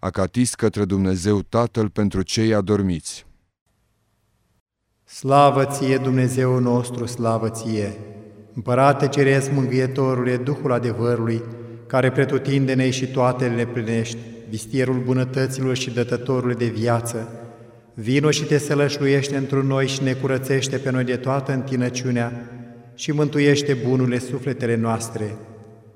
Acatis către Dumnezeu Tatăl pentru cei adormiți. Slavă ție, Dumnezeu nostru, slavă ție! Împărate Ceresc, Mângâietorule, Duhul adevărului, care pretutindene și toate le plinești, vistierul bunătăților și dătătorul de viață, vino și te sălășluiește într noi și ne curățește pe noi de toată întinăciunea și mântuiește bunurile sufletele noastre.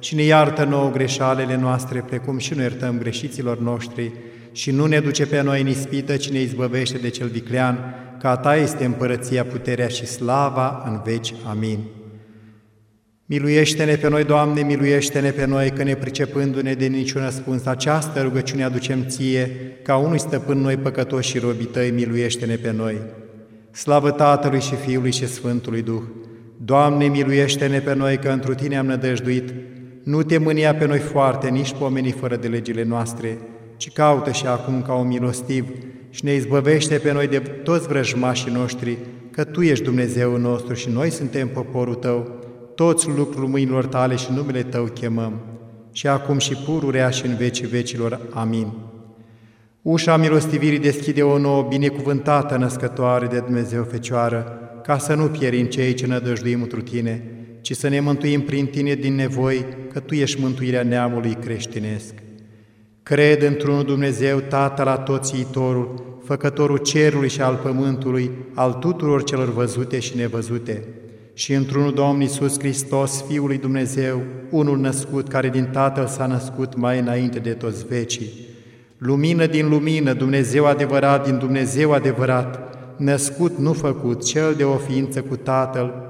și ne iartă nouă greșalele noastre, precum și nu iertăm greșiților noștri, și nu ne duce pe noi în ispită, ci ne izbăvește de cel viclean, că a Ta este împărăția, puterea și slava în veci. Amin. Miluiește-ne pe noi, Doamne, miluiește-ne pe noi, că ne pricepându-ne de niciun răspuns, această rugăciune aducem Ție, ca unui stăpân noi păcătoși și robii Tăi, miluiește-ne pe noi. Slavă Tatălui și Fiului și Sfântului Duh! Doamne, miluiește-ne pe noi, că întru Tine am nădăjduit, nu te mânia pe noi foarte, nici pomeni fără de legile noastre, ci caută și acum ca un milostiv și ne izbăvește pe noi de toți vrăjmașii noștri, că Tu ești Dumnezeu nostru și noi suntem poporul Tău, toți lucrul mâinilor Tale și numele Tău chemăm, și acum și pururea și în vecii vecilor. Amin. Ușa milostivirii deschide o nouă binecuvântată născătoare de Dumnezeu Fecioară, ca să nu pierim cei ce nădăjduim întru Tine, ci să ne mântuim prin Tine din nevoi, că Tu ești mântuirea neamului creștinesc. Cred într-unul Dumnezeu, Tatăl la toți iitorul, Făcătorul cerului și al pământului, al tuturor celor văzute și nevăzute, și într-unul Domn Iisus Hristos, Fiul lui Dumnezeu, unul născut, care din Tatăl s-a născut mai înainte de toți vecii. Lumină din lumină, Dumnezeu adevărat din Dumnezeu adevărat, născut, nu făcut, cel de o ființă cu Tatăl,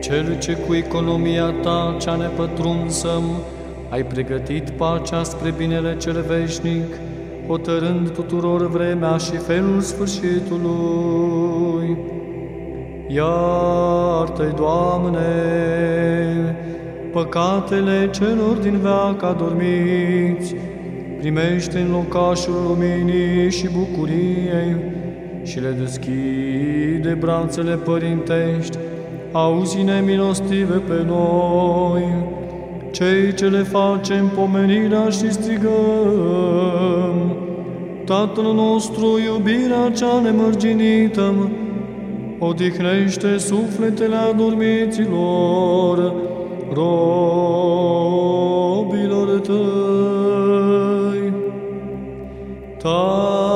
Cel ce cu economia ta cea nepătrunsă ai pregătit pacea spre binele cel veșnic, hotărând tuturor vremea și felul sfârșitului. Iartă-i, Doamne, păcatele celor din veac adormiți, primește în locașul luminii și bucuriei și le deschide brațele părintești, auzi-ne milostive pe noi, cei ce le facem pomenirea și strigăm. Tatăl nostru, iubirea cea nemărginită, odihnește sufletele adormiților, robilor tăi. Tatăl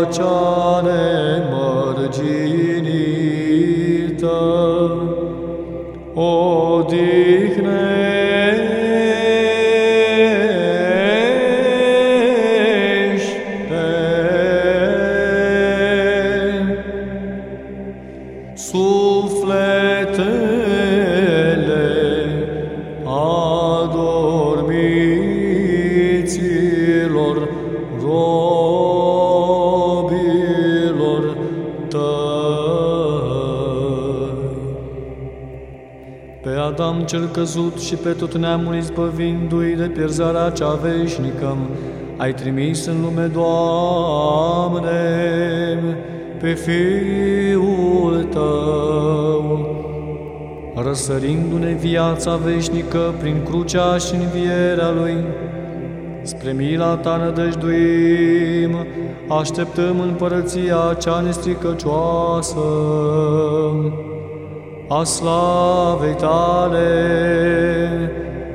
iubirea cea nemărginită, cel căzut și pe tot neamul izbăvindu-i de pierzarea cea veșnică, ai trimis în lume, Doamne, pe Fiul Tău, răsărindu-ne viața veșnică prin crucea și învierea Lui, Spre mila ta nădăjduim, așteptăm împărăția cea nestricăcioasă a slavei tale.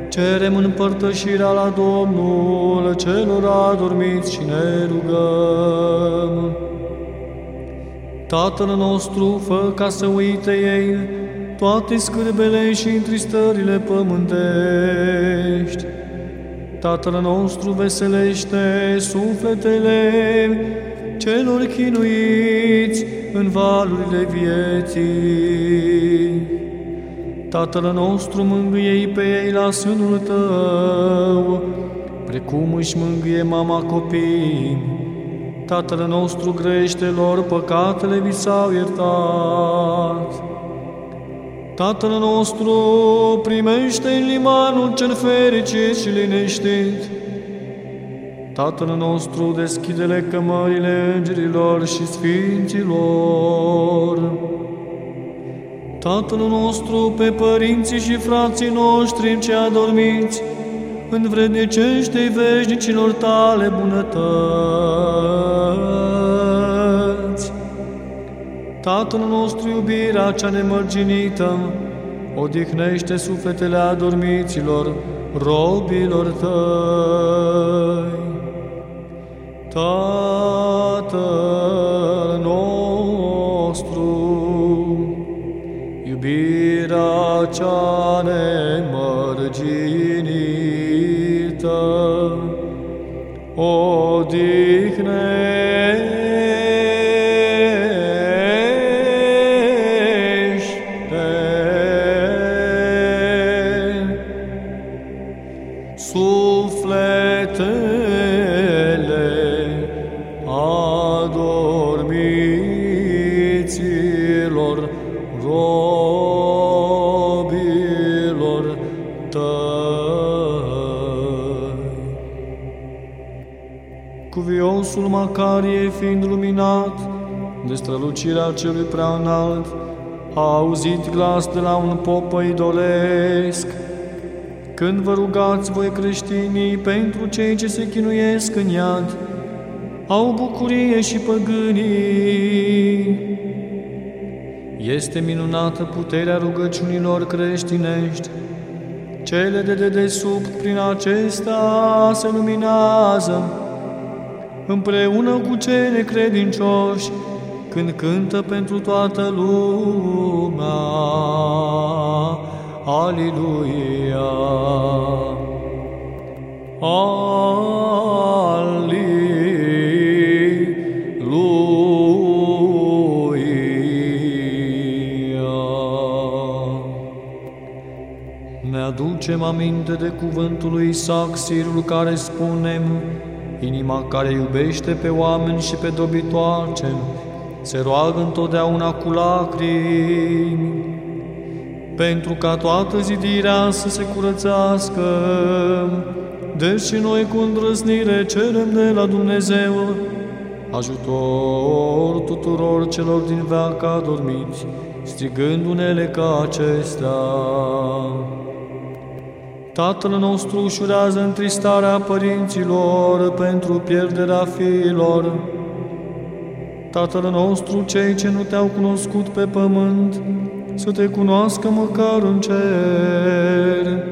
Cerem împărtășirea la Domnul celor adormiți și ne rugăm. Tatăl nostru, fă ca să uite ei toate scârbele și întristările pământești, Tatăl nostru veselește sufletele celor chinuiți în valurile vieții. Tatăl nostru mângâie pe ei la sânul Tău, precum își mângâie mama copii. Tatăl nostru grește lor păcatele vi s-au iertat. Tatăl nostru primește în limanul cel fericit și liniștit. Tatăl nostru deschide-le cămările îngerilor și sfinților. Tatăl nostru pe părinții și frații noștri ce adormiți, învrednicește-i veșnicilor tale bunătăți. Tatăl nostru, iubirea cea nemărginită, odihnește sufletele adormiților, robilor tăi. Tatăl nostru, iubirea cea nemărginită, odihnește fiind luminat de strălucirea celui prea înalt, a auzit glas de la un pop idolesc. Când vă rugați voi creștinii pentru cei ce se chinuiesc în iad, au bucurie și păgânii. Este minunată puterea rugăciunilor creștinești, cele de dedesubt prin acesta se luminează, împreună cu cei necredincioși, când cântă pentru toată lumea. Aliluia! Ne aducem aminte de cuvântul lui Isaac Sirul care spune Inima care iubește pe oameni și pe dobitoace se roagă întotdeauna cu lacrimi, pentru ca toată zidirea să se curățească. Deci și noi cu îndrăznire cerem de la Dumnezeu ajutor tuturor celor din veac adormiți, strigând unele ca acestea. Tatăl nostru ușurează întristarea părinților pentru pierderea fiilor. Tatăl nostru, cei ce nu te-au cunoscut pe pământ, să te cunoască măcar în cer.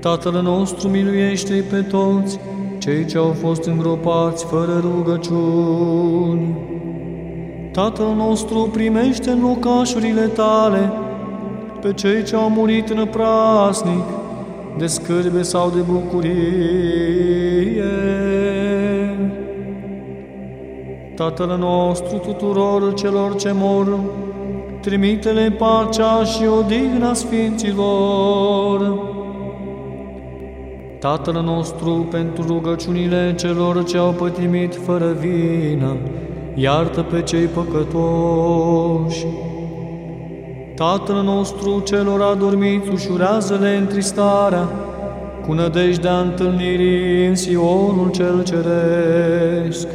Tatăl nostru, miluiește-i pe toți, cei ce au fost îngropați fără rugăciuni. Tatăl nostru, primește în locașurile tale pe cei ce au murit în prasnic, de scârbe sau de bucurie. Tatăl nostru tuturor celor ce mor, trimite-le pacea și odihna Sfinților. Tatăl nostru, pentru rugăciunile celor ce au pătimit fără vină, iartă pe cei păcătoși Tatăl nostru celor adormiți, ușurează-le întristarea, cu nădejdea întâlnirii în Sionul cel ceresc.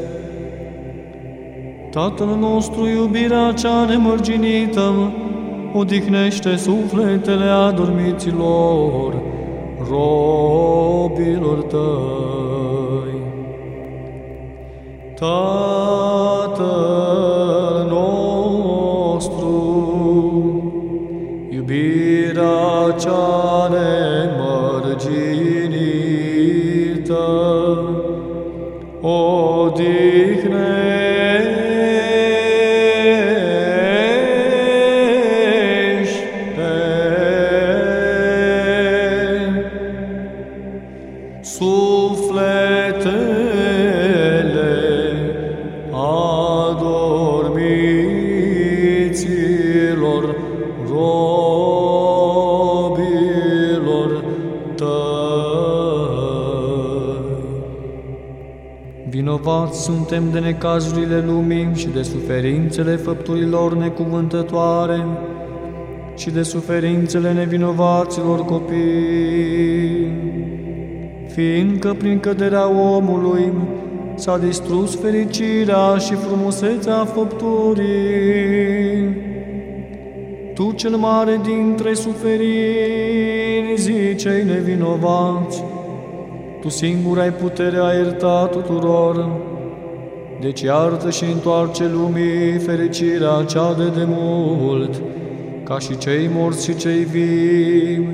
Tatăl nostru, iubirea cea nemărginită, odihnește sufletele adormiților, robilor tăi. Tatăl Iubirea cea nemărginită, odihnește. Sufletele adormiților rog, Vinovați suntem de necazurile lumii și de suferințele făpturilor necuvântătoare și de suferințele nevinovaților copii, fiindcă prin căderea omului s-a distrus fericirea și frumusețea făpturii. Tu cel mare dintre suferini, zi cei nevinovați, tu singur ai puterea a ierta tuturor, deci iartă și întoarce lumii fericirea cea de demult, ca și cei morți și cei vii,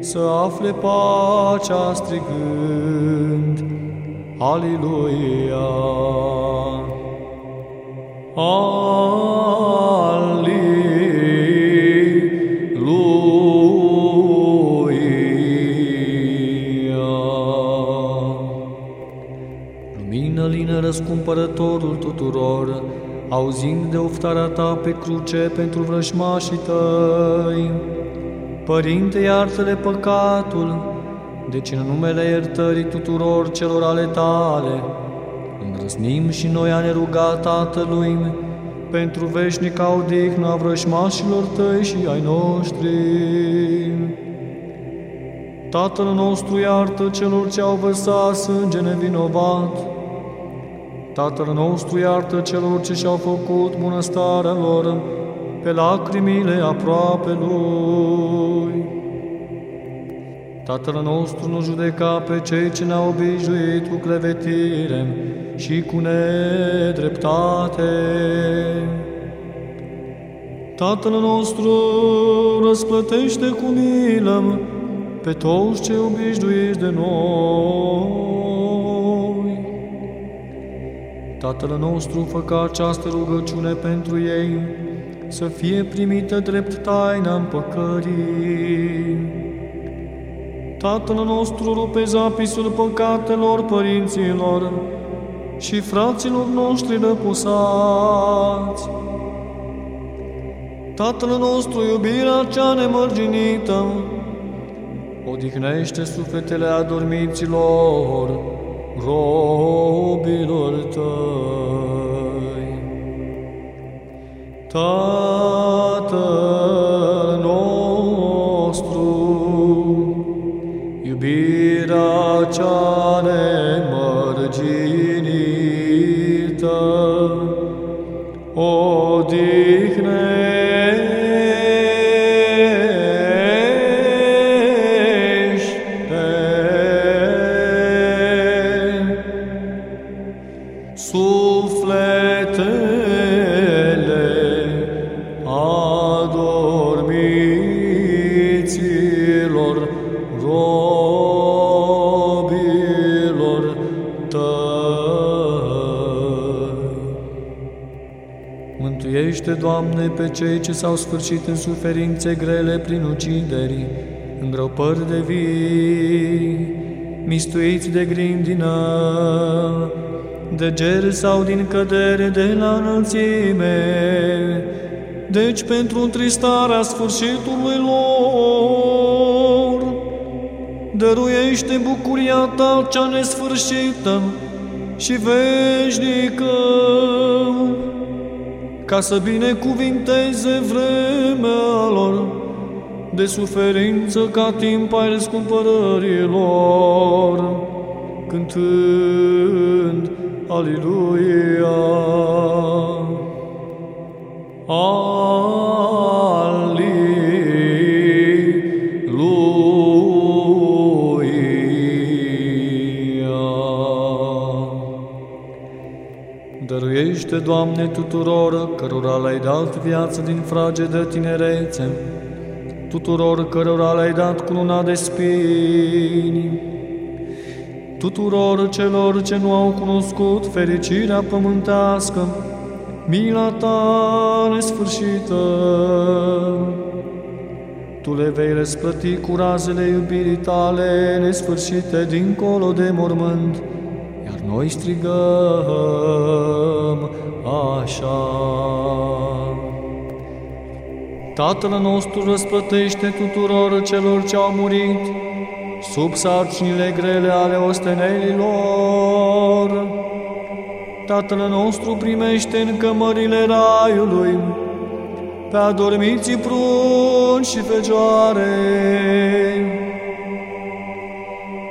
să afle pacea strigând, Aliluia! Răscumpărătorul tuturor, auzind de oftarea ta pe cruce pentru vrășmașii tăi. Părinte, iartă-le păcatul, deci în numele iertării tuturor celor ale tale, îndrăznim și noi a ne ruga Tatălui pentru veșnica odihnă a vrășmașilor tăi și ai noștri. Tatăl nostru iartă celor ce au vărsat sânge nevinovat, Tatăl nostru iartă celor ce și-au făcut bunăstarea lor pe lacrimile aproape Lui. Tatăl nostru nu judeca pe cei ce ne-au obișnuit cu clevetire și cu nedreptate. Tatăl nostru răsplătește cu milă pe toți ce obișnuiți de noi. Tatăl nostru, fă ca această rugăciune pentru ei să fie primită drept taina împăcării. Tatăl nostru, rupe zapisul păcatelor părinților și fraților noștri răposați. Tatăl nostru, iubirea cea nemărginită, odihnește sufletele adormiților, robilor tăi. Tatăl nostru, iubirea cea nemărginită, Doamne, pe cei ce s-au sfârșit în suferințe grele prin ucideri, gropări de vii, mistuiți de grindină, de ger sau din cădere de la înălțime, deci pentru întristarea sfârșitului lor, dăruiește bucuria ta cea nesfârșită și veșnică ca să binecuvinteze vremea lor de suferință ca timp ai răscumpărărilor, cântând Aliluia. Dăruiește, Doamne, tuturor cărora le-ai dat viață din frage de tinerețe, tuturor cărora le-ai dat cununa de spini, tuturor celor ce nu au cunoscut fericirea pământească, mila ta nesfârșită. Tu le vei răsplăti cu razele iubirii tale nesfârșite dincolo de mormânt, iar noi strigăm așa. Tatăl nostru răsplătește tuturor celor ce au murit sub sarcinile grele ale ostenelilor. Tatăl nostru primește în cămările raiului pe adormiții prun și fecioare.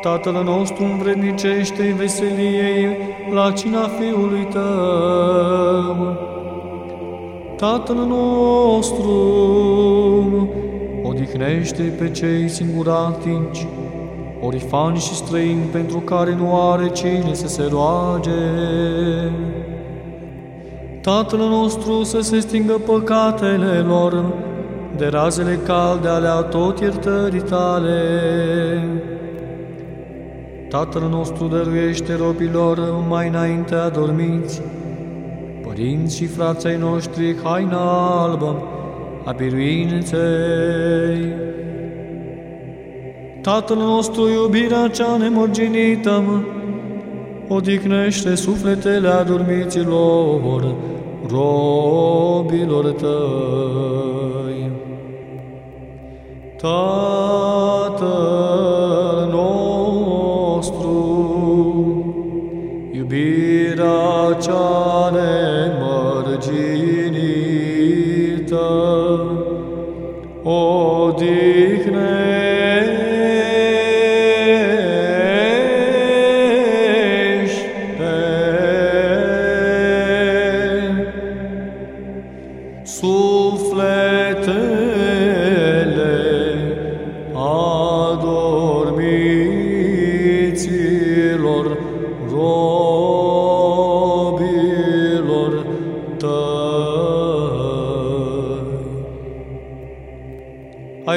Tatăl nostru învrednicește veseliei la cina Fiului Tău. Tatăl nostru odihnește pe cei singuratici, orifani și străini pentru care nu are cine să se roage. Tatăl nostru să se stingă păcatele lor de razele calde ale tot iertării tale. Tatăl nostru dăruiește robilor mai înainte adormiți, părinți și frații noștri haina albă a biruinței. Tatăl nostru iubirea cea nemărginită, odihnește sufletele adormiților, robilor tăi. Tatăl iubirea cea nemărginită, o Dio,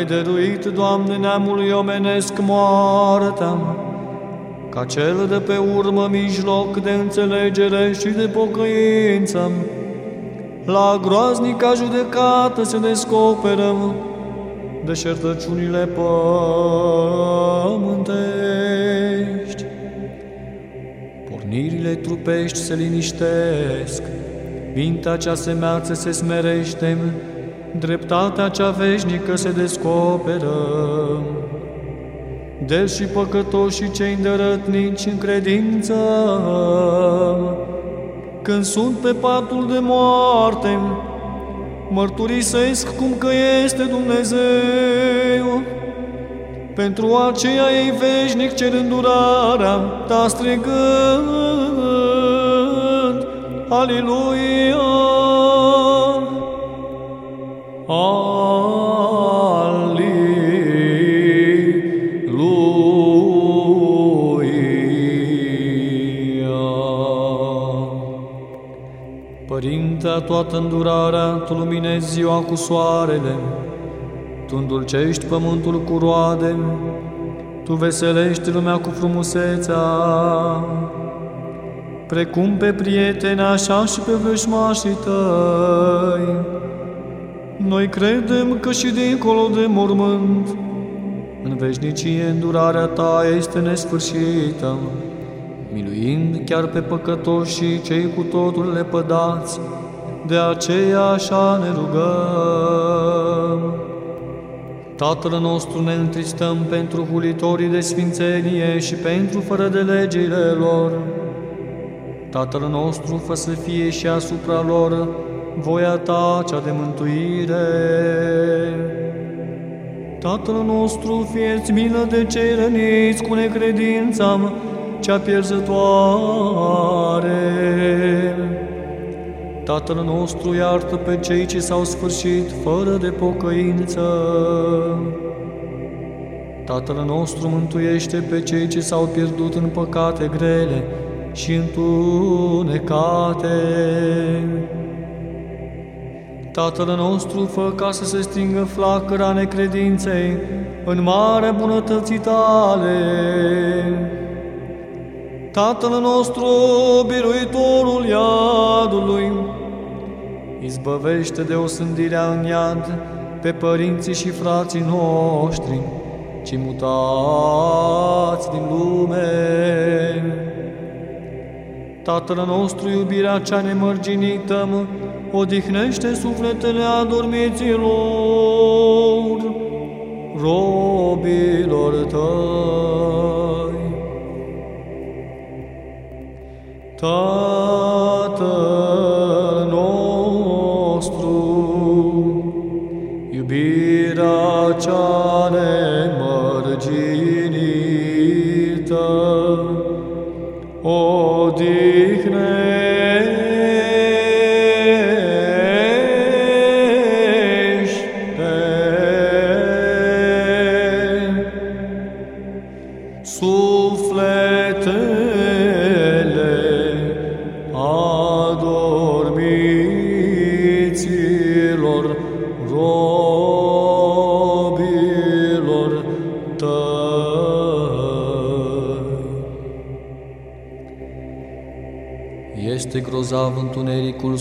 dăruit, Doamne, neamului omenesc moartea, ca cel de pe urmă mijloc de înțelegere și de pocăință, la groaznica judecată se descoperă deșertăciunile pământești. Pornirile trupești se liniștesc, mintea cea semeață se smerește, dreptatea cea veșnică se descoperă. Deși păcătoșii cei îndărătnici în credință, când sunt pe patul de moarte, mărturisesc cum că este Dumnezeu. Pentru aceea ei veșnic cer îndurarea ta strigând, Aliluia! Aliluia! Părintea toată îndurarea, Tu luminezi ziua cu soarele, Tu îndulcești pământul cu roade, Tu veselești lumea cu frumusețea, precum pe prieteni, așa și pe vrăjmașii Tăi. Noi credem că și dincolo de mormânt, în veșnicie îndurarea Ta este nesfârșită, miluind chiar pe păcătoșii cei cu totul lepădați, de aceea așa ne rugăm. Tatăl nostru ne întristăm pentru hulitorii de sfințenie și pentru fără de legile lor. Tatăl nostru fă să fie și asupra lor voia Ta cea de mântuire. Tatăl nostru, fieți milă de cei răniți cu necredința cea pierzătoare. Tatăl nostru iartă pe cei ce s-au sfârșit fără de pocăință. Tatăl nostru mântuiește pe cei ce s-au pierdut în păcate grele și întunecate. Tatăl nostru, fă ca să se stingă flacăra necredinței în mare bunătății tale. Tatăl nostru, biruitorul iadului, izbăvește de osândirea în iad pe părinții și frații noștri, ci mutați din lume. Tatăl nostru, iubirea cea nemărginită, odihnește sufletele adormiților, robilor tăi. Tatăl nostru, iubirea cea nemărginită, Este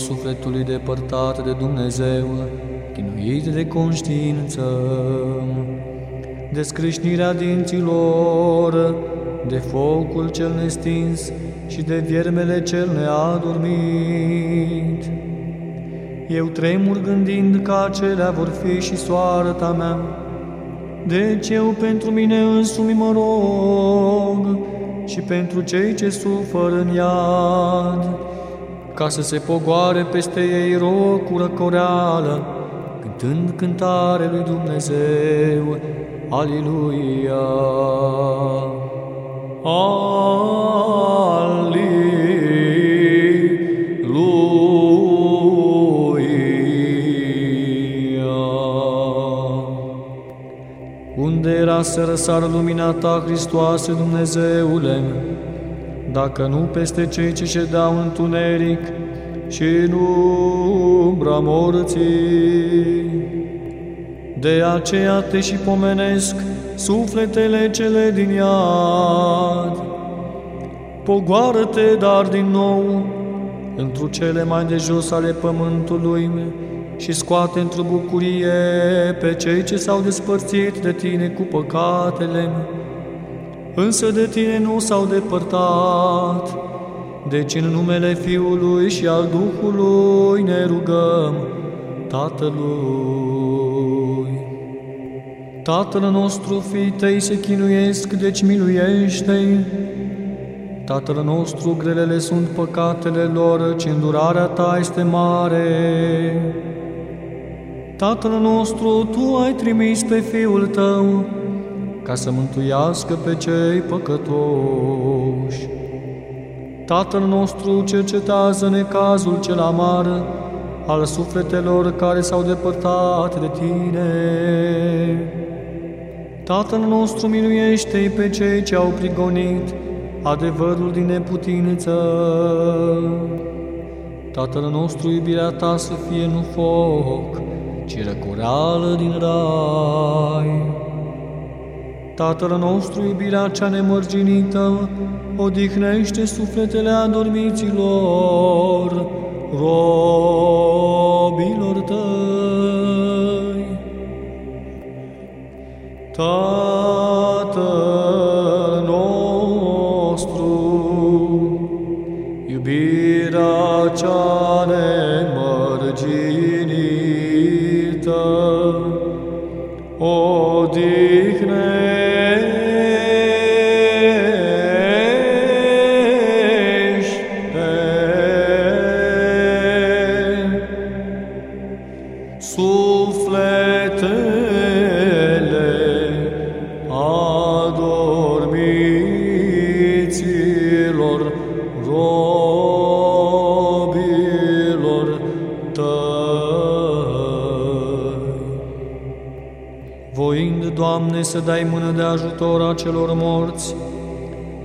sufletului depărtat de Dumnezeu, chinuit de conștiință, de scrâșnirea dinților, de focul cel nestins și de viermele cel neadormit. Eu tremur gândind că acelea vor fi și soarta mea, deci eu pentru mine însumi mă rog, și pentru cei ce suferă în iad, ca să se pogoare peste ei rocură coreală, cântând cântare lui Dumnezeu. Aliluia! Unde era să răsară lumina Ta, Hristoase Dumnezeule, dacă nu peste cei ce ședeau în tuneric și în umbra morții. De aceea te și pomenesc sufletele cele din iad. Pogoară-te, dar din nou, într cele mai de jos ale pământului și scoate într-o bucurie pe cei ce s-au despărțit de tine cu păcatele, însă de tine nu s-au depărtat. Deci în numele Fiului și al Duhului ne rugăm Tatălui. Tatăl nostru, fii tăi se chinuiesc, deci miluiește-i. Tatăl nostru, grelele sunt păcatele lor, ci îndurarea ta este mare. Tatăl nostru, Tu ai trimis pe Fiul Tău ca să mântuiască pe cei păcătoși. Tatăl nostru cercetează necazul cel amar al sufletelor care s-au depărtat de Tine. Tatăl nostru miluiește pe cei ce au prigonit adevărul din neputință. Tatăl nostru, iubirea Ta să fie nu foc, ci răcoreală din rai. Tatăl nostru, iubirea cea nemărginită, odihnește sufletele adormiților, robilor tăi. Tatăl nostru, iubirea cea nemărginită, odihnește dai mână de ajutor a celor morți,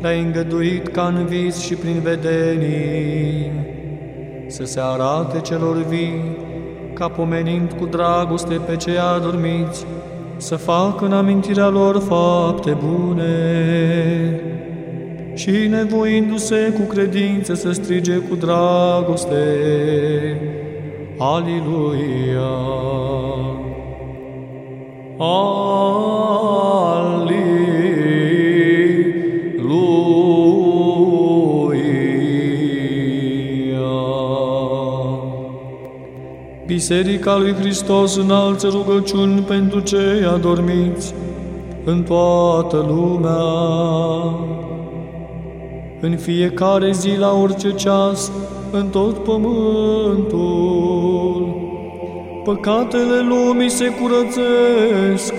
le-ai îngăduit ca în vis și prin vedenii, să se arate celor vii, ca pomenind cu dragoste pe cei adormiți, să facă în amintirea lor fapte bune și nevoindu-se cu credință să strige cu dragoste. Aliluia! Biserica lui Hristos înalță rugăciuni pentru cei adormiți în toată lumea. În fiecare zi, la orice ceas, în tot pământul, păcatele lumii se curățesc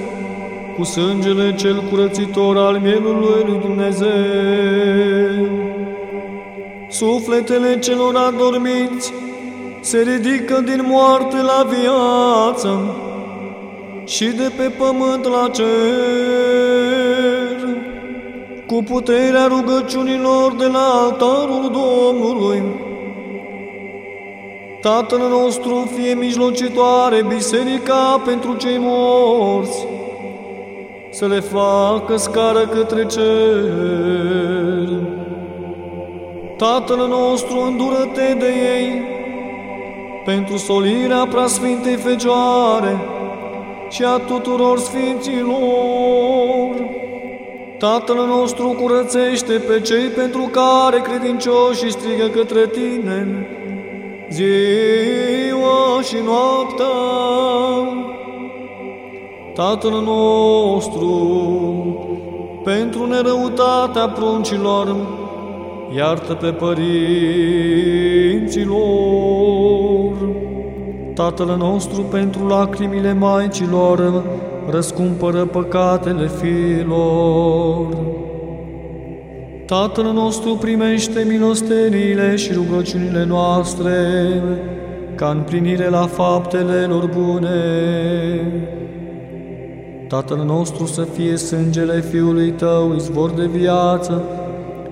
cu sângele cel curățitor al mielului lui Dumnezeu. Sufletele celor adormiți se ridică din moarte la viață și de pe pământ la cer, cu puterea rugăciunilor de la altarul Domnului. Tatăl nostru fie mijlocitoare biserica pentru cei morți, să le facă scară către cer. Tatăl nostru, îndură-te de ei, pentru solirea preasfintei Fecioare și a tuturor sfinților. Tatăl nostru curățește pe cei pentru care credincioșii strigă către Tine, ziua și noaptea. Tatăl nostru, pentru nerăutatea pruncilor, iartă pe părinților. Tatăl nostru pentru lacrimile maicilor, răscumpără păcatele fiilor. Tatăl nostru primește milosteniile și rugăciunile noastre, ca împlinire la faptele lor bune. Tatăl nostru să fie sângele Fiului Tău, izvor de viață,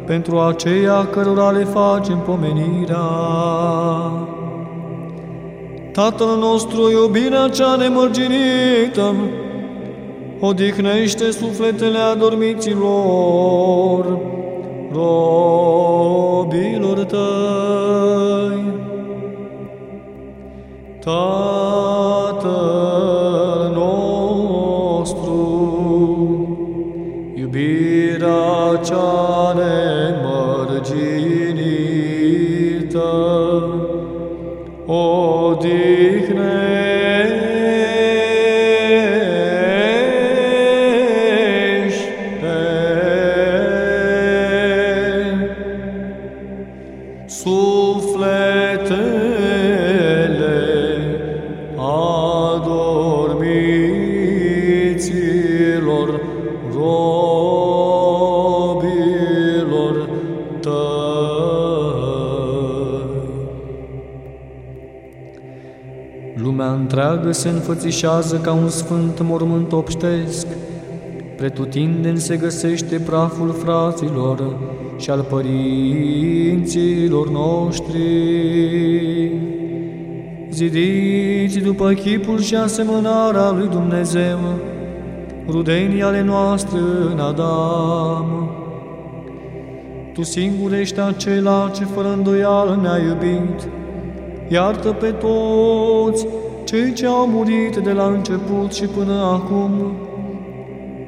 pentru aceia cărora le facem pomenirea. Tatăl nostru, iubirea cea nemărginită, odihnește sufletele adormiților, robilor tăi. Tatăl vita cea nemărginită, o Dio, întreagă se înfățișează ca un sfânt mormânt obștesc, pretutindeni se găsește praful fraților și al părinților noștri. Zidiți după chipul și asemănarea lui Dumnezeu, rudenii ale noastre în Adam. Tu singur ești acela ce fără îndoială ne-a iubit, iartă pe toți cei ce au murit de la început și până acum,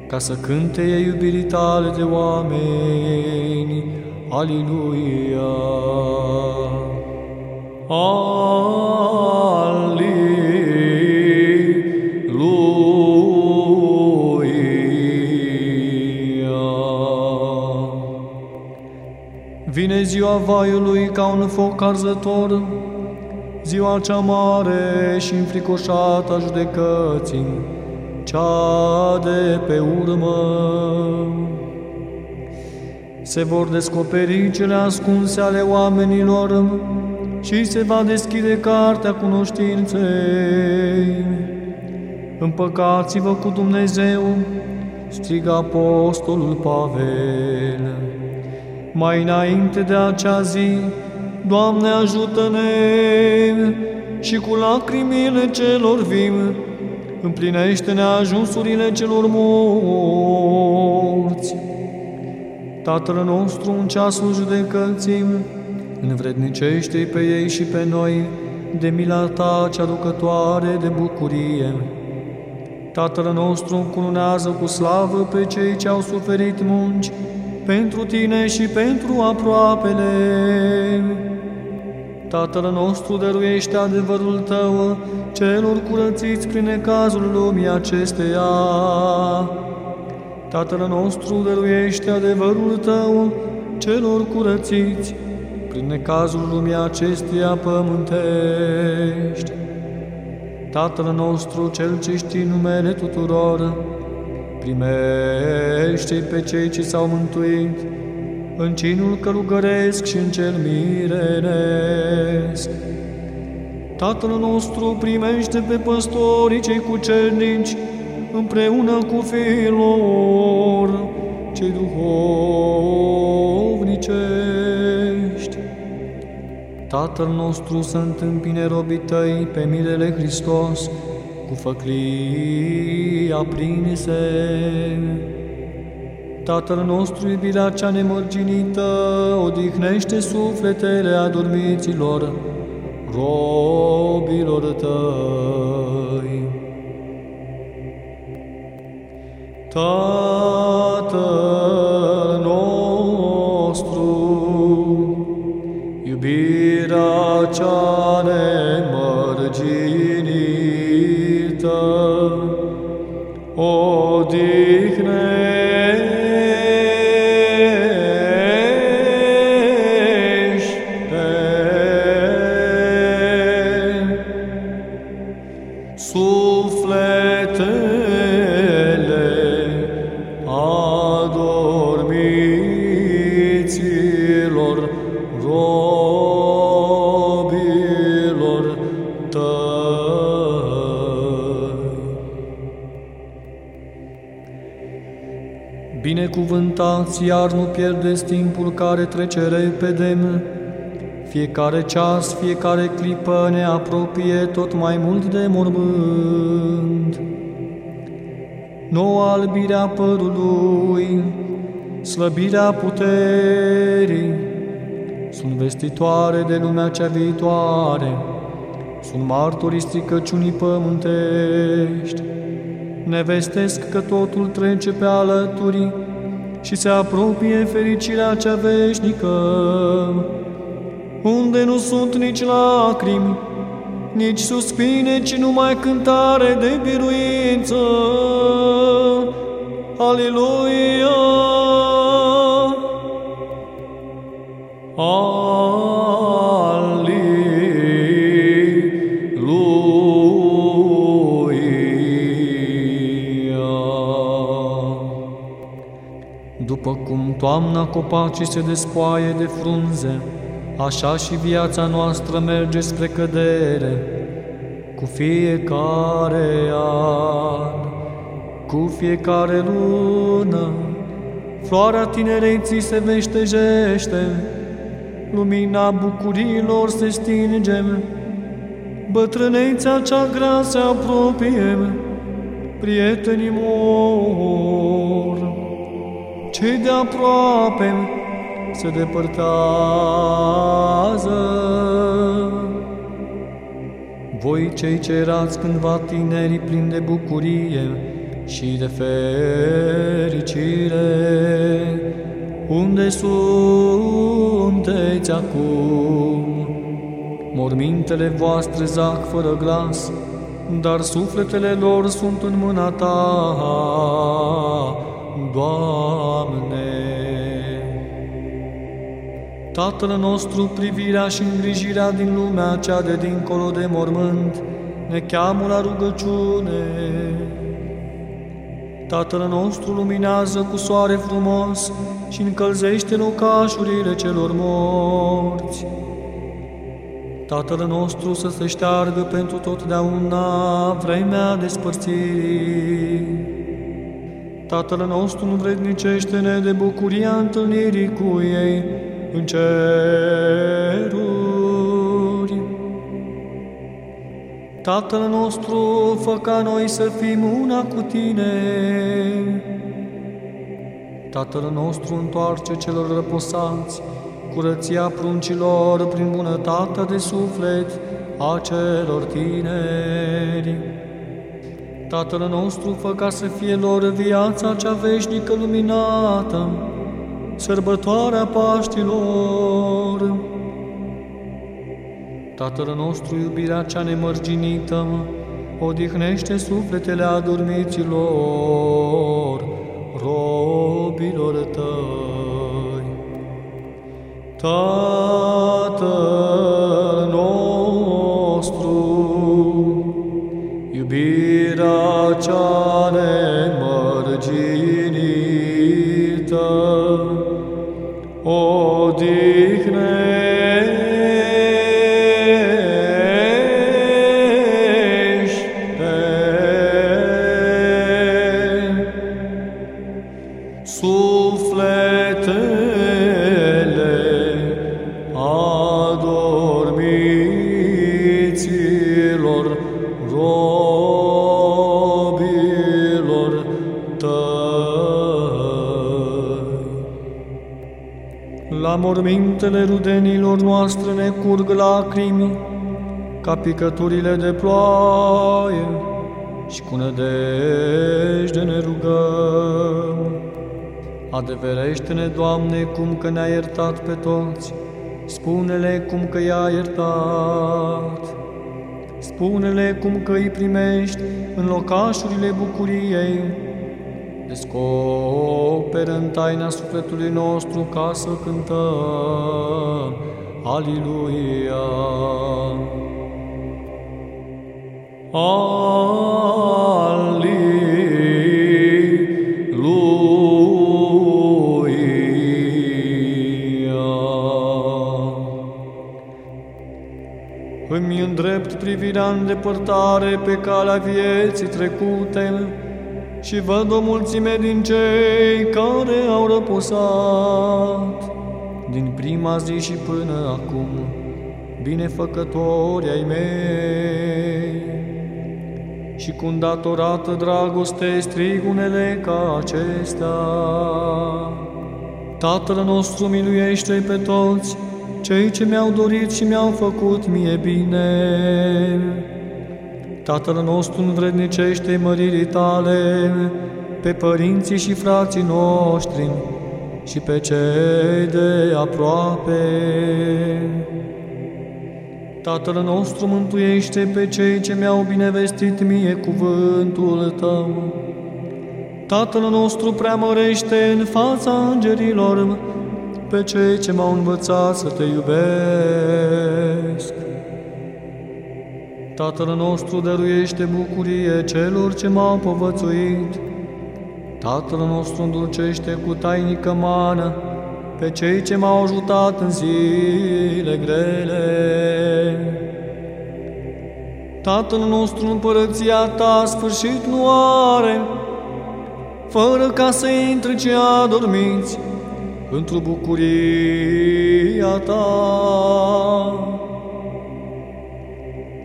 ca să cânte ei iubirii tale de oameni. Aliluia! Aliluia! Vine ziua vaiului ca un foc arzător, ziua cea mare și înfricoșată a judecății, cea de pe urmă. Se vor descoperi cele ascunse ale oamenilor și se va deschide cartea cunoștinței. Împăcați-vă cu Dumnezeu strigă apostolul Pavel. Mai înainte de acea zi, Doamne ajută-ne și cu lacrimile celor vii, împlinește-ne ajunsurile celor morți. Tatăl nostru în ceasul judecății, învrednicește pe ei și pe noi de mila ta cea ducătoare de bucurie. Tatăl nostru încununează cu slavă pe cei ce au suferit munci pentru tine și pentru aproapele. Tatăl nostru dăruiește adevărul tău celor curățiți prin necazul lumii acesteia. Tatăl nostru dăruiește adevărul tău celor curățiți prin necazul lumii acesteia pământești. Tatăl nostru, Cel ce știi numele tuturor, primește pe cei ce s-au mântuit în cinul călugăresc și în cel mirenesc. Tatăl nostru primește pe păstorii cei cucernici împreună cu fiii lor, cei duhovnicești. Tatăl nostru să întâmpine robii tăi pe milele Hristos, cu făclii aprinse. Tatăl nostru, iubirea cea nemărginită, odihnește sufletele adormiților, robilor tăi. Tatăl nostru, iubirea cea nemărginită, odihnește Binecuvântați, iar nu pierdeți timpul care trece repede, fiecare ceas, fiecare clipă ne apropie tot mai mult de mormânt. Noua albirea părului, slăbirea puterii, sunt vestitoare de lumea cea viitoare, sunt martorii stricăciunii pământești. Ne vestesc că totul trece pe alături și se apropie fericirea cea veșnică, unde nu sunt nici lacrimi, nici suspine, ci numai cântare de biruință. Aleluia! Aleluia! După cum toamna copacii se despoaie de frunze, așa și viața noastră merge spre cădere, cu fiecare an, cu fiecare lună, floarea tinereții se veștejește, lumina bucuriilor se stinge, bătrânețea cea grea se apropie, prietenii mor, cei de aproape se depărtează. Voi cei ce erați cândva tineri plini de bucurie și de fericire, unde sunteți acum? Mormintele voastre zac fără glas, dar sufletele lor sunt în mâna ta, Doamne. Tatăl nostru, privirea și îngrijirea din lumea cea de dincolo de mormânt, ne cheamă la rugăciune. Tatăl nostru luminează cu soare frumos și încălzește locașurile celor morți. Tatăl nostru să se șteargă pentru totdeauna vremea despărțirii. Tatăl nostru, nu vrednicește-ne de bucuria întâlnirii cu ei în ceruri. Tatăl nostru, fă ca noi să fim una cu Tine. Tatăl nostru, întoarce celor răposați, curăția pruncilor prin bunătatea de suflet a celor tineri. Tatăl nostru, fă ca să fie lor viața cea veșnică luminată, sărbătoarea Paștilor. Tatăl nostru, iubirea cea nemărginită, odihnește sufletele adormiților, robilor tăi. Tatăl nostru, iubirea cea nemărginită, mormintele rudenilor noastre ne curg lacrimi, ca picăturile de ploaie, și cu nădejde ne rugăm. Adeverește-ne, Doamne, cum că ne-a iertat pe toți, spune-le cum că i-a iertat. Spune-le cum că îi primești în locașurile bucuriei. Descoperă în taina sufletului nostru ca să cântăm. Aliluia! Aliluia! Îmi îndrept privirea în depărtare pe calea vieții trecute și văd o mulțime din cei care au răposat din prima zi și până acum, binefăcători ai mei. Și cu îndatorată dragoste strig unele ca acestea. Tatăl nostru miluiește pe toți cei ce mi-au dorit și mi-au făcut mie bine. Tatăl nostru învrednicește măririi tale pe părinții și frații noștri și pe cei de aproape. Tatăl nostru mântuiește pe cei ce mi-au binevestit mie cuvântul Tău. Tatăl nostru preamărește în fața îngerilor pe cei ce m-au învățat să Te iubesc. Tatăl nostru dăruiește bucurie celor ce m-au povățuit. Tatăl nostru îndulcește cu tainică mană pe cei ce m-au ajutat în zile grele. Tatăl nostru în împărăția ta sfârșit nu are, fără ca să intre ce adormiți într-o bucuria ta.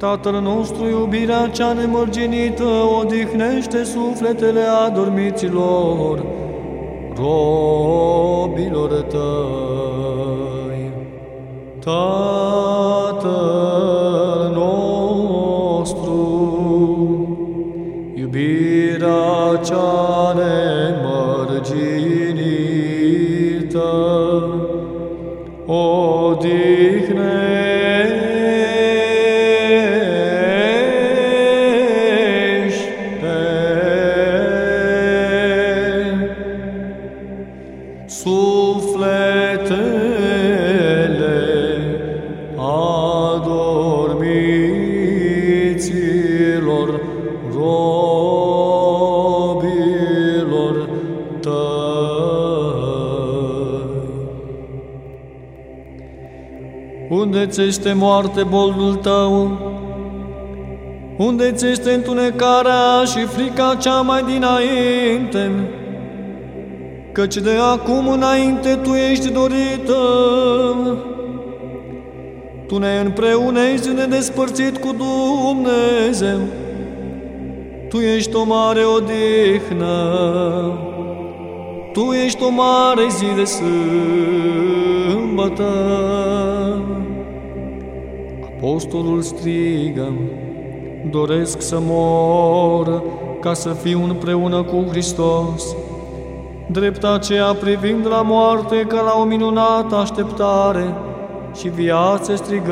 Tatăl nostru, iubirea cea nemărginită, odihnește sufletele adormiților, robilor tăi. Tatăl nostru, iubirea cea nemărginită, Unde ți este moarte boldul tău? Unde ți este întunecarea și frica cea mai dinainte? căci de acum înainte Tu ești dorită. Tu ne împreunezi nedespărțit cu Dumnezeu. Tu ești o mare odihnă, Tu ești o mare zi de sâmbătă. Apostolul strigă, doresc să mor ca să fiu împreună cu Hristos. Drept aceea privind la moarte ca la o minunată așteptare și viață strigăm,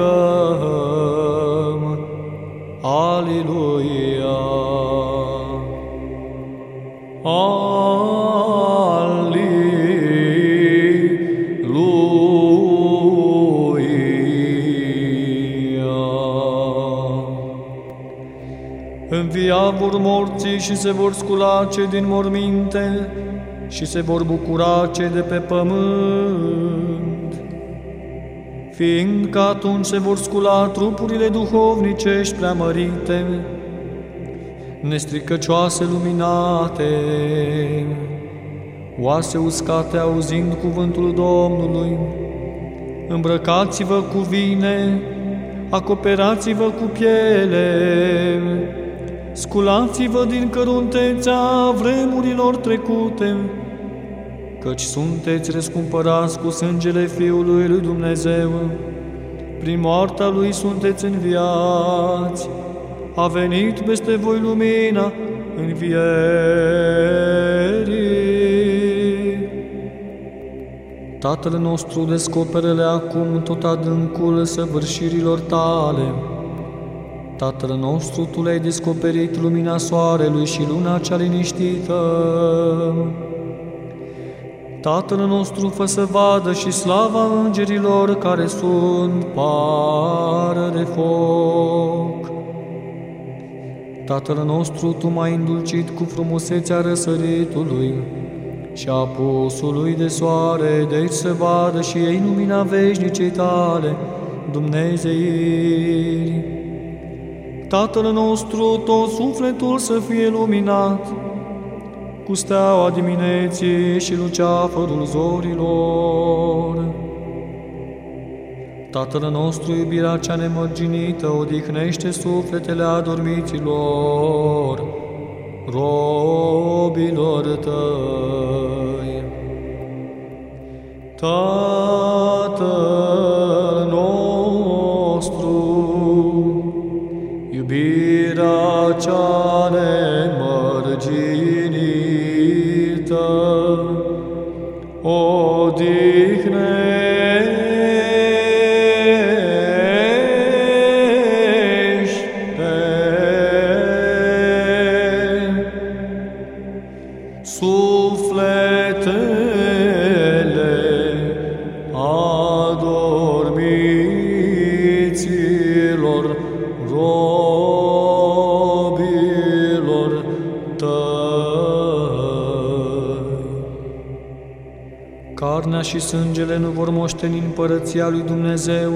Aliluia! Învia vor morții și se vor scula cei din morminte și se vor bucura cei de pe pământ. Fiindcă atunci se vor scula trupurile duhovnicești preamărite, nestricăcioase luminate, oase uscate auzind cuvântul Domnului, îmbrăcați-vă cu vine, acoperați-vă cu piele, sculați-vă din căruntețea vremurilor trecute, căci sunteți răscumpărați cu sângele Fiului lui Dumnezeu, prin moartea Lui sunteți înviați, a venit peste voi lumina învierii. Tatăl nostru, descoperele acum tot adâncul săvârșirilor tale. Tatăl nostru, Tu le-ai descoperit lumina soarelui și luna cea liniștită. Tatăl nostru, fă să vadă și slava îngerilor care sunt pară de foc. Tatăl nostru, Tu m-ai îndulcit cu frumusețea răsăritului și a pusului de soare, deci să vadă și ei lumina veșnicei Tale, Dumnezeiri. Tatăl nostru, tot sufletul să fie luminat, cu steaua dimineții și luceafărul zorilor. Tatăl nostru, iubirea cea nemărginită, odihnește sufletele adormiților, robilor tăi. Tatăl iubirea moșteni împărăția lui Dumnezeu,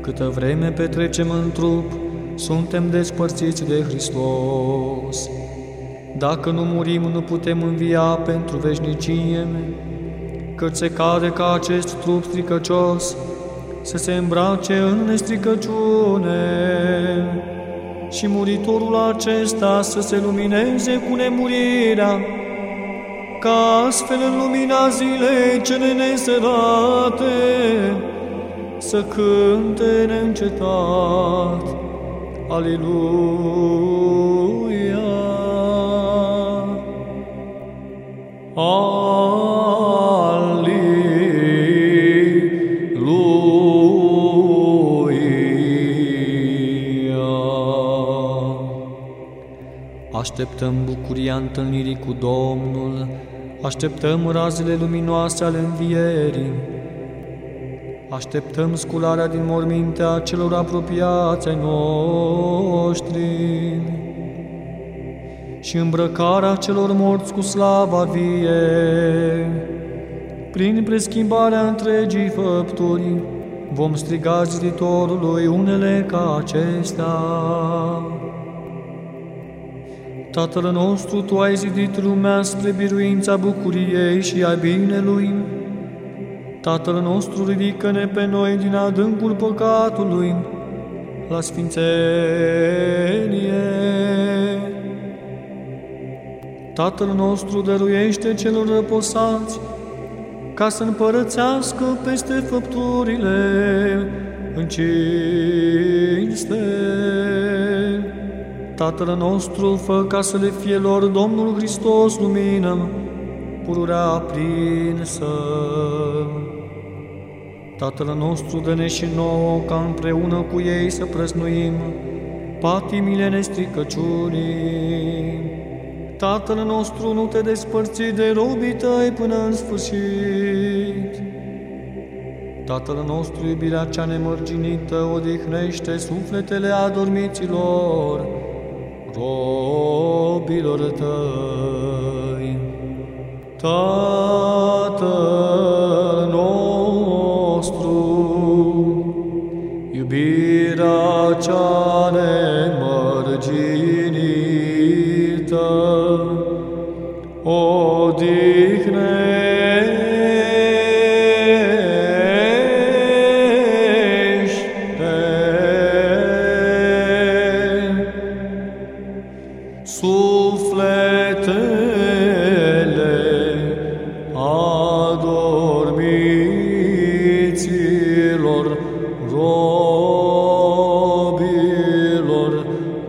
câtă vreme petrecem în trup, suntem despărțiți de Hristos. Dacă nu murim, nu putem învia pentru veșnicie, căci se cade ca acest trup stricăcios să se îmbrace în nestricăciune și muritorul acesta să se lumineze cu nemurirea, ca astfel în lumina zilei cele nesărate să cânte neîncetat. Aleluia! Aleluia! Așteptăm bucuria întâlnirii cu Domnul, așteptăm razele luminoase ale învierii, așteptăm scularea din morminte a celor apropiați ai noștri și îmbrăcarea celor morți cu slava vie. Prin preschimbarea întregii făpturi, vom striga ziditorului unele ca acestea. Tatăl nostru, Tu ai zidit lumea spre biruința bucuriei și a binelui. Tatăl nostru, ridică-ne pe noi din adâncul păcatului la sfințenie. Tatăl nostru dăruiește celor răposați ca să împărățească peste făpturile în cinste. Tatăl nostru, fă ca să le fie lor Domnul Hristos lumină, pururea aprinsă. Tatăl nostru, dă-ne și nouă ca împreună cu ei să prăsnuim patimile nestricăciunii. Tatăl nostru, nu te despărți de robii tăi până în sfârșit. Tatăl nostru, iubirea cea nemărginită, odihnește sufletele adormiților, robilor tăi. Tatăl nostru, iubirea cea nemărginită, odihnește adormiților robilor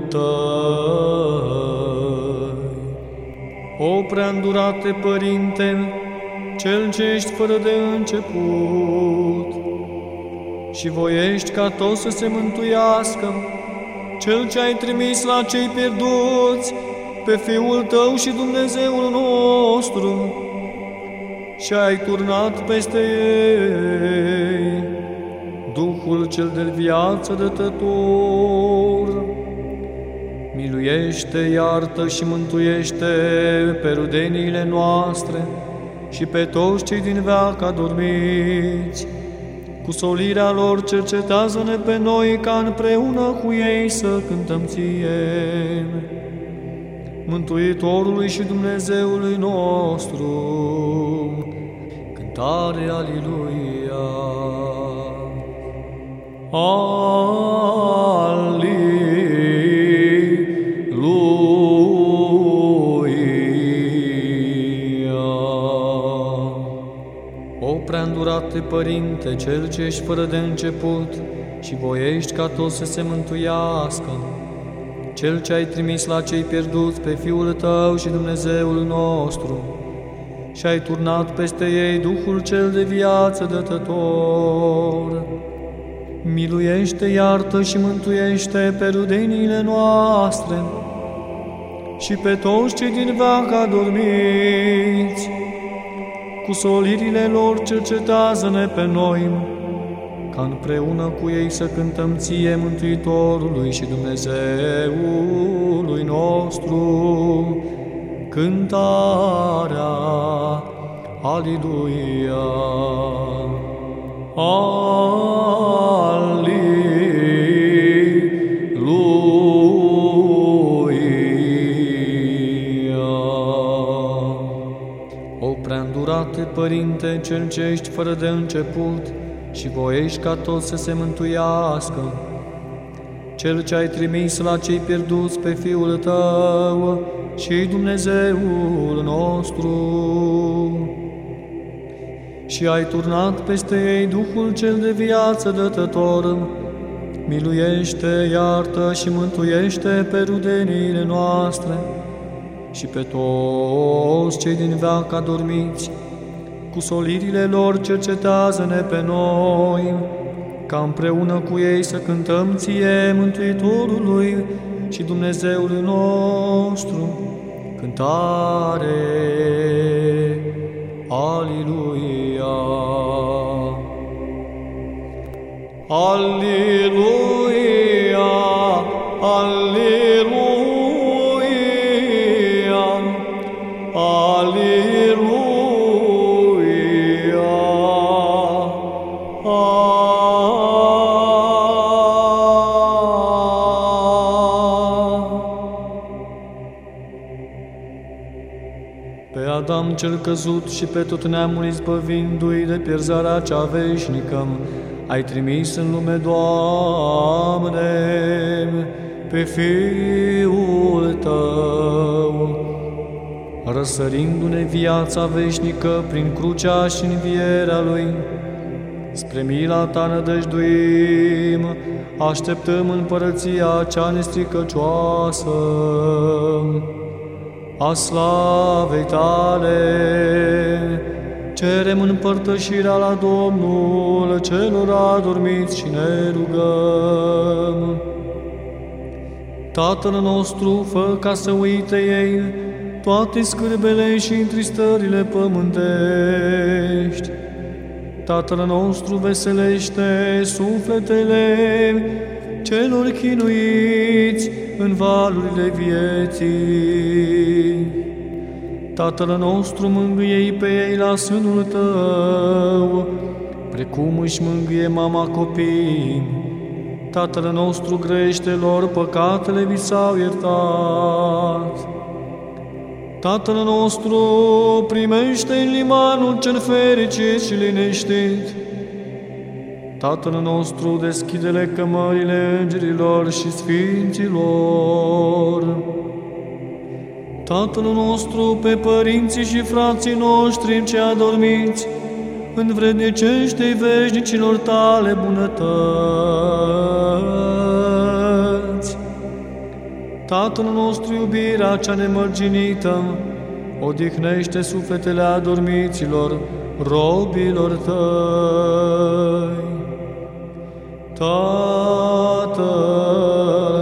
tăi. O preandurate Părinte, Cel ce ești fără de început și voiești ca toți să se mântuiască, Cel ce ai trimis la cei pierduți, pe Fiul Tău și Dumnezeul nostru, și ai turnat peste ei Duhul cel de viață dătător. Miluiește, iartă și mântuiește pe rudeniile noastre și pe toți cei din veac adormiți. Cu solirea lor cercetează-ne pe noi ca împreună cu ei să cântăm ție. Mântuitorului și Dumnezeului nostru, cântare Aliluia. Aliluia. O preandurate Părinte, Cel ce ești fără de început și voiești ca toți să se mântuiască, Cel ce ai trimis la cei pierduți pe Fiul Tău și Dumnezeul nostru, și ai turnat peste ei Duhul cel de viață dătător. Miluiește, iartă și mântuiește pe rudeniile noastre și pe toți cei din veac adormiți. Cu solirile lor cercetează-ne pe noi, ca împreună cu ei să cântăm ție Mântuitorului și Dumnezeului nostru cântarea Aliluia. Aliluia. O preandurate Părinte, Cel ce ești fără de început și voiești ca toți să se mântuiască, Cel ce ai trimis la cei pierduți pe Fiul Tău și Dumnezeul nostru, și ai turnat peste ei Duhul cel de viață dătător, miluiește, iartă și mântuiește pe rudeniile noastre. Și pe toți cei din veac adormiți, cu solirile lor cercetează-ne pe noi, ca împreună cu ei să cântăm ție Mântuitorului și Dumnezeului nostru, cântare, Aliluia. Aliluia, Aliluia, cel căzut și pe tot neamul izbăvindu-i de pierzarea cea veșnică, ai trimis în lume, Doamne, pe Fiul Tău, răsărindu-ne viața veșnică prin crucea și învierea Lui, spre mila Ta nădăjduim, așteptăm împărăția cea nestricăcioasă a slavei Tale. Cerem împărtășirea la Domnul celor adormiți și ne rugăm. Tatăl nostru, fă ca să uite ei toate scârbele și întristările pământești. Tatăl nostru veselește sufletele celor chinuiți în valurile vieții. Tatăl nostru mângâie pe ei la sânul Tău, precum își mângâie mama copii. Tatăl nostru grește lor păcatele vi s-au iertat. Tatăl nostru primește în limanul cel fericit și liniștit. Tatăl nostru deschide-le cămările îngerilor și sfinților. Tatăl nostru pe părinții și frații noștri ce adormiți, învrednicește-i veșnicilor tale bunătăți. Tatăl nostru iubirea cea nemărginită, odihnește sufletele adormiților, robilor tăi. Tatăl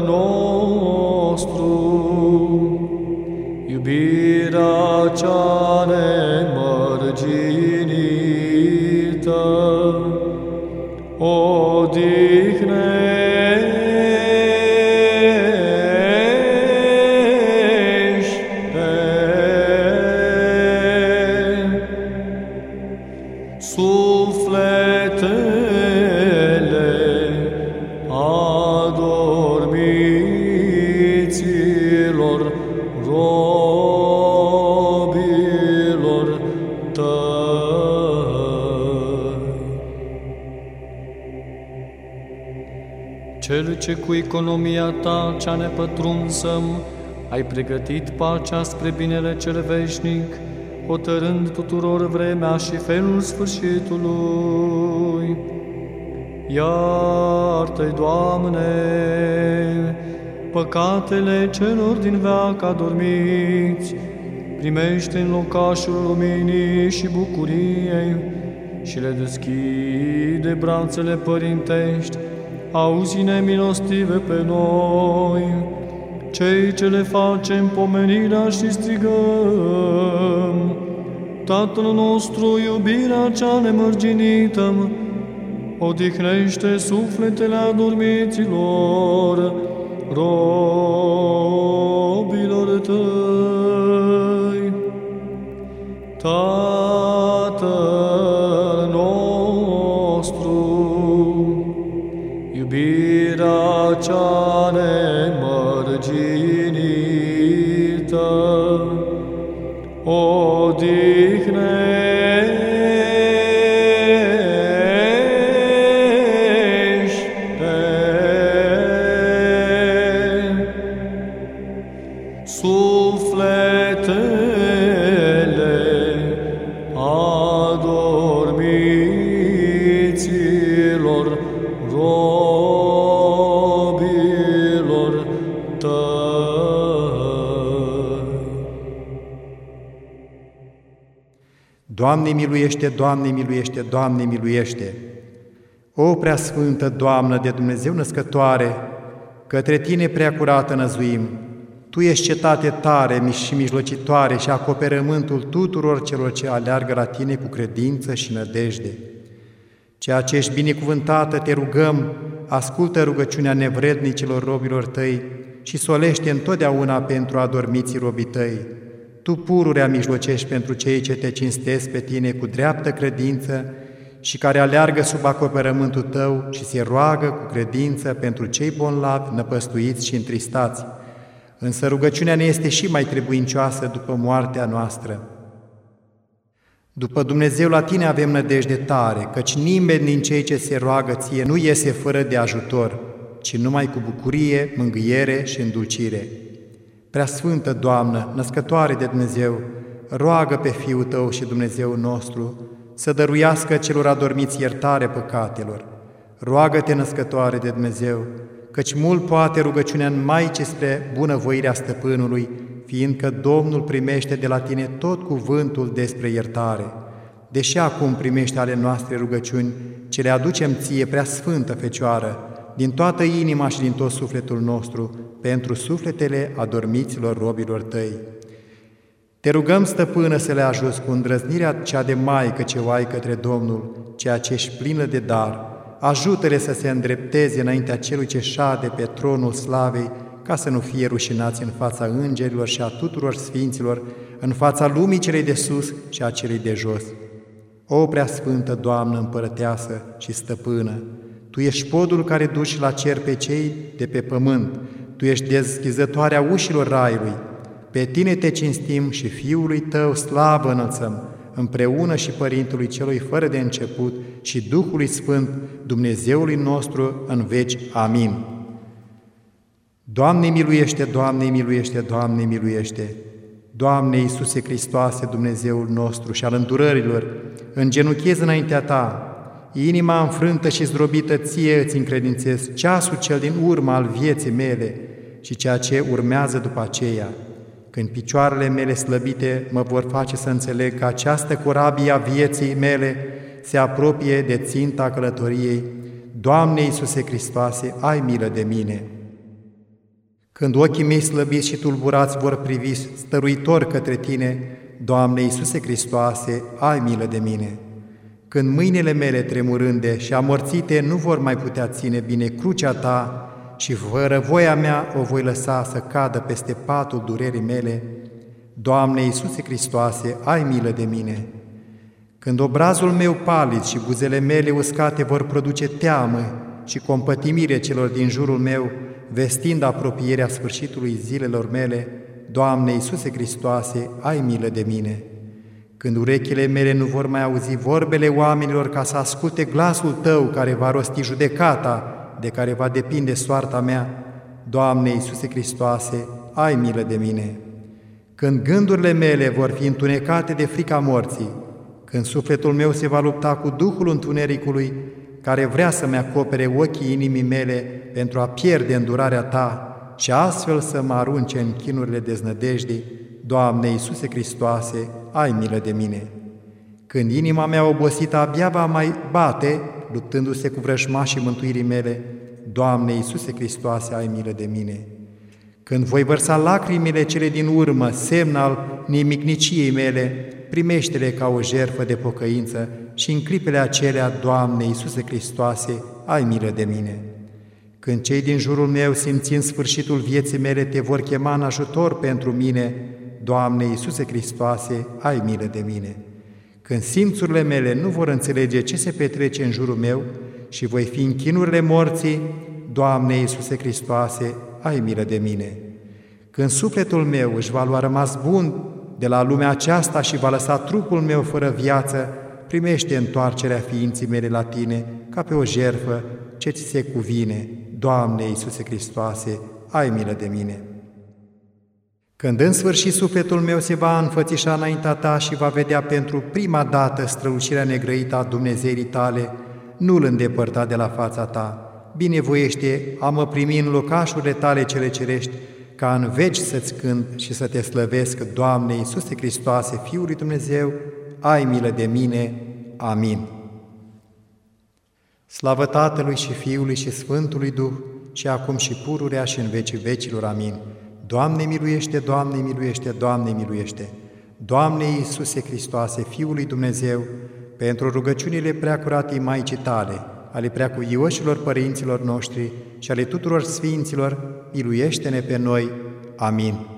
nostru, iubirea cea nemărginită, odihnește, ce cu economia ta cea nepătrunsă ai pregătit pacea spre binele cel veșnic, hotărând tuturor vremea și felul sfârșitului. Iartă-i, Doamne, păcatele celor din veac adormiți, primește în locașul luminii și bucuriei și le deschide brațele părintești, auzi-ne milostive pe noi, cei ce le facem pomenirea și strigăm. Tatăl nostru, iubirea cea nemărginită, odihnește sufletele adormiților, robilor tăi. Tatăl iubirea cea robilor tăi. Doamne miluiește, Doamne miluiește, Doamne miluiește! O prea sfântă Doamnă de Dumnezeu născătoare, către Tine prea curată năzuim, Tu ești cetate tare și mijlocitoare și acoperământul tuturor celor ce aleargă la Tine cu credință și nădejde. Ceea ce ești binecuvântată, te rugăm, ascultă rugăciunea nevrednicilor robilor Tăi și solește întotdeauna pentru adormiții robii Tăi. Tu pururea mijlocești pentru cei ce te cinstesc pe Tine cu dreaptă credință și care aleargă sub acoperământul Tău și se roagă cu credință pentru cei bonlavi, năpăstuiți și întristați. Însă rugăciunea ne este și mai trebuincioasă după moartea noastră. După Dumnezeu la tine avem nădejde tare, căci nimeni din cei ce se roagă ție nu iese fără de ajutor, ci numai cu bucurie, mângâiere și îndulcire. Prea Sfântă Doamnă, născătoare de Dumnezeu, roagă pe Fiul Tău și Dumnezeu nostru să dăruiască celor adormiți iertare păcatelor. Roagă-te, născătoare de Dumnezeu, căci mult poate rugăciunea în Maicii spre bunăvoirea stăpânului, fiindcă Domnul primește de la tine tot cuvântul despre iertare. Deși acum primește ale noastre rugăciuni, ce le aducem ție, prea sfântă Fecioară, din toată inima și din tot sufletul nostru, pentru sufletele adormiților robilor tăi. Te rugăm, stăpână, să le ajuți cu îndrăznirea cea de maică ce o ai către Domnul, ceea ce ești plină de dar. Ajută-le să se îndrepteze înaintea celui ce șade pe tronul slavei, ca să nu fie rușinați în fața îngerilor și a tuturor sfinților, în fața lumii celei de sus și a celei de jos. O prea sfântă Doamnă împărăteasă și stăpână, Tu ești podul care duci la cer pe cei de pe pământ, Tu ești deschizătoarea ușilor raiului, pe Tine te cinstim și Fiului Tău slavă înălțăm, împreună și Părintului Celui fără de început și Duhului Sfânt, Dumnezeului nostru în veci. Amin. Doamne miluiește, Doamne miluiește, Doamne miluiește! Doamne Iisuse Hristoase, Dumnezeul nostru și al îndurărilor, îngenuchez înaintea Ta, inima înfrântă și zdrobită ție îți încredințez ceasul cel din urmă al vieții mele și ceea ce urmează după aceea, când picioarele mele slăbite mă vor face să înțeleg că această corabie a vieții mele se apropie de ținta călătoriei, Doamne Iisuse Hristoase, ai milă de mine! Când ochii mei slăbiți și tulburați vor privi stăruitor către Tine, Doamne Iisuse Hristoase, ai milă de mine! Când mâinile mele tremurânde și amorțite nu vor mai putea ține bine crucea Ta și fără voia mea o voi lăsa să cadă peste patul durerii mele, Doamne Iisuse Hristoase, ai milă de mine! Când obrazul meu palid și buzele mele uscate vor produce teamă și compătimire celor din jurul meu, vestind apropierea sfârșitului zilelor mele, Doamne Iisuse Hristoase, ai milă de mine! Când urechile mele nu vor mai auzi vorbele oamenilor ca să asculte glasul Tău care va rosti judecata, de care va depinde soarta mea, Doamne Iisuse Hristoase, ai milă de mine! Când gândurile mele vor fi întunecate de frica morții, când sufletul meu se va lupta cu Duhul Întunericului, care vrea să-mi acopere ochii inimii mele pentru a pierde îndurarea Ta și astfel să mă arunce în chinurile deznădejdii, Doamne Iisuse Hristoase, ai milă de mine! Când inima mea obosită abia va mai bate, luptându-se cu vrăjmașii mântuirii mele, Doamne Iisuse Hristoase, ai milă de mine! Când voi vărsa lacrimile cele din urmă, semn al nimicniciei mele, primește-le ca o jerfă de pocăință și în clipele acelea, Doamne Iisuse Hristoase, ai milă de mine! Când cei din jurul meu, simțind sfârșitul vieții mele, te vor chema în ajutor pentru mine, Doamne Iisuse Hristoase, ai milă de mine! Când simțurile mele nu vor înțelege ce se petrece în jurul meu și voi fi în chinurile morții, Doamne Iisuse Hristoase, ai milă de mine! Când sufletul meu își va lua rămas bun de la lumea aceasta și va lăsa trupul meu fără viață, primește întoarcerea ființii mele la Tine ca pe o jerfă ce ți se cuvine. Doamne Iisuse Hristoase, ai milă de mine! Când în sfârșit sufletul meu se va înfățișa înaintea Ta și va vedea pentru prima dată strălucirea negrăită a Dumnezeirii Tale, nu-L îndepărta de la fața Ta. Binevoiește a mă primi în locașurile Tale cele cerești, ca în veci să-ți cânt și să te slăvesc, Doamne Iisuse Hristoase, Fiul lui Dumnezeu, ai milă de mine. Amin. Slavă Tatălui și Fiului și Sfântului Duh, și acum și pururea și în vecii vecilor. Amin. Doamne miluiește, Doamne miluiește, Doamne miluiește! Doamne Iisuse Hristoase, Fiul lui Dumnezeu, pentru rugăciunile preacuratei Maicii Tale, ale preacuioșilor părinților noștri și ale tuturor sfinților, miluiește-ne pe noi. Amin.